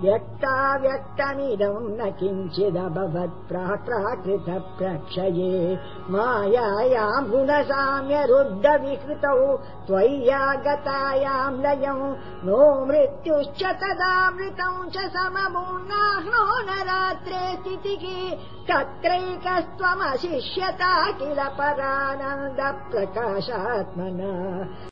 व्यक्ता व्यक्तमिदम् न किञ्चिदभवत् मायायाम् मायाम् पुनसाम्यरुद्रविहृतौ त्वय्या गतायाम् लयौ नो मृत्युश्च तदामृतम् च सममून्नाह्नो न रात्रे स्थितिः। तत्रैकस्त्वमशिष्यता किल परानन्दप्रकाशात्मना।